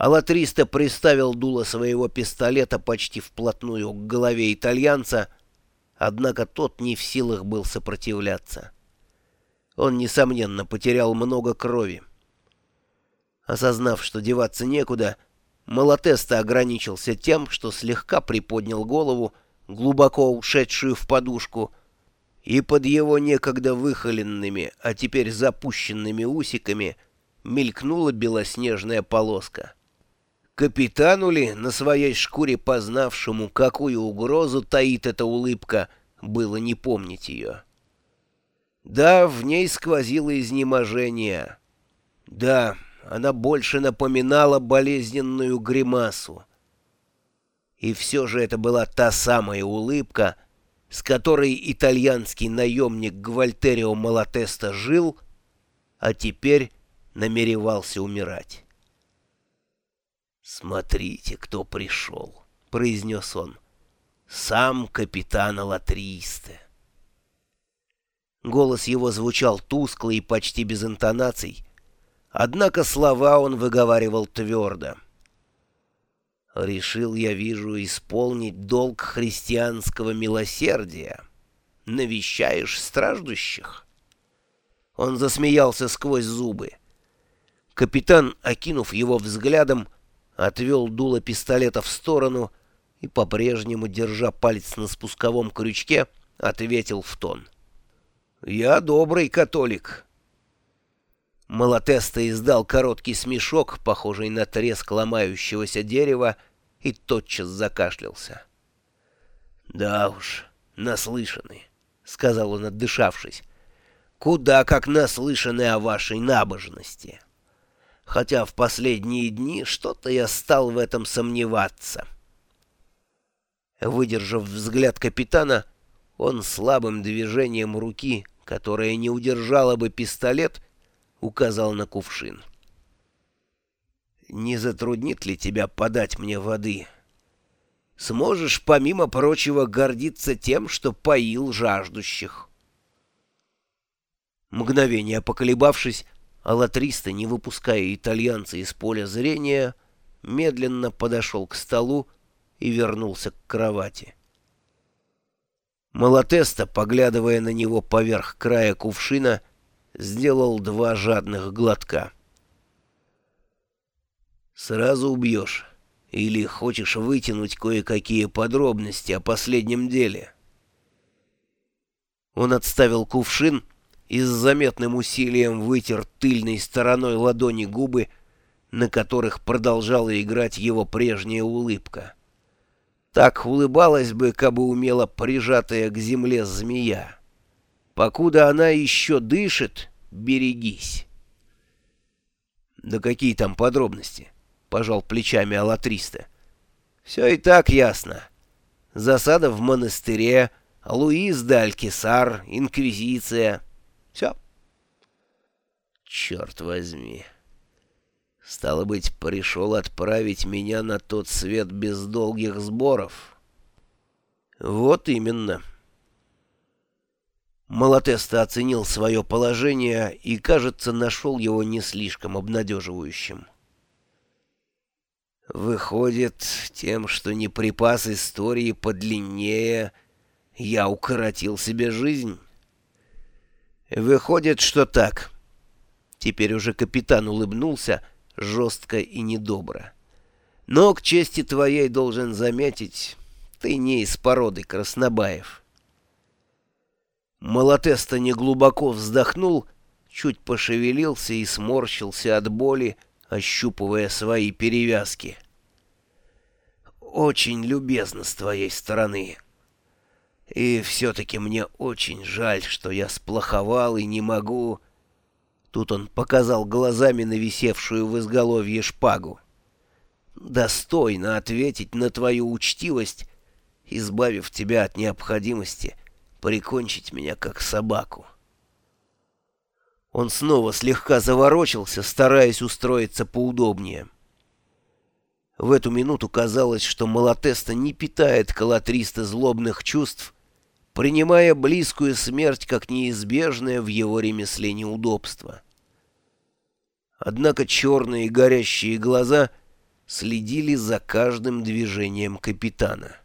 Алатриста приставил дуло своего пистолета почти вплотную к голове итальянца, однако тот не в силах был сопротивляться. Он, несомненно, потерял много крови. Осознав, что деваться некуда, Малатеста ограничился тем, что слегка приподнял голову, глубоко ушедшую в подушку, и под его некогда выхоленными, а теперь запущенными усиками мелькнула белоснежная полоска. Капитану ли, на своей шкуре познавшему, какую угрозу таит эта улыбка, было не помнить ее. Да, в ней сквозило изнеможение. Да, она больше напоминала болезненную гримасу. И все же это была та самая улыбка, с которой итальянский наемник Гвальтерио Малатеста жил, а теперь намеревался умирать. «Смотрите, кто пришел», — произнес он. «Сам капитан Алатристе». Голос его звучал тускло и почти без интонаций, однако слова он выговаривал твердо. «Решил, я вижу, исполнить долг христианского милосердия. Навещаешь страждущих?» Он засмеялся сквозь зубы. Капитан, окинув его взглядом, отвел дуло пистолета в сторону и, по-прежнему, держа палец на спусковом крючке, ответил в тон. «Я добрый католик». Малатеста издал короткий смешок, похожий на треск ломающегося дерева, и тотчас закашлялся. «Да уж, наслышаны», — сказал он, отдышавшись. «Куда как наслышаны о вашей набожности» хотя в последние дни что-то я стал в этом сомневаться. Выдержав взгляд капитана, он слабым движением руки, которое не удержало бы пистолет, указал на кувшин. «Не затруднит ли тебя подать мне воды? Сможешь, помимо прочего, гордиться тем, что поил жаждущих?» Мгновение поколебавшись, Алатриста, не выпуская итальянца из поля зрения, медленно подошел к столу и вернулся к кровати. Малатеста, поглядывая на него поверх края кувшина, сделал два жадных глотка. «Сразу убьешь? Или хочешь вытянуть кое-какие подробности о последнем деле?» Он отставил кувшин и с заметным усилием вытер тыльной стороной ладони губы, на которых продолжала играть его прежняя улыбка. Так улыбалась бы, кабы умела прижатая к земле змея. Покуда она еще дышит, берегись. Да какие там подробности? Пожал плечами Алатриста. Все и так ясно. Засада в монастыре, Луис де Алькисар, Инквизиция — все. Черт возьми. Стало быть, пришел отправить меня на тот свет без долгих сборов. Вот именно. Малатеста оценил свое положение и, кажется, нашел его не слишком обнадеживающим. Выходит, тем, что не припас истории подлиннее, я укоротил себе жизнь. Выходит, что так. Теперь уже капитан улыбнулся жестко и недобро. Но к чести твоей должен заметить, ты не из породы Краснобаев. Малатеста неглубоко вздохнул, чуть пошевелился и сморщился от боли, ощупывая свои перевязки. «Очень любезно с твоей стороны», и все-таки мне очень жаль, что я сплоховал и не могу...» Тут он показал глазами на висевшую в изголовье шпагу. «Достойно ответить на твою учтивость, избавив тебя от необходимости прикончить меня как собаку». Он снова слегка заворочился, стараясь устроиться поудобнее. В эту минуту казалось, что Малатеста не питает колотриста злобных чувств, принимая близкую смерть как неизбежное в его ремесле неудобство. Однако черные горящие глаза следили за каждым движением капитана.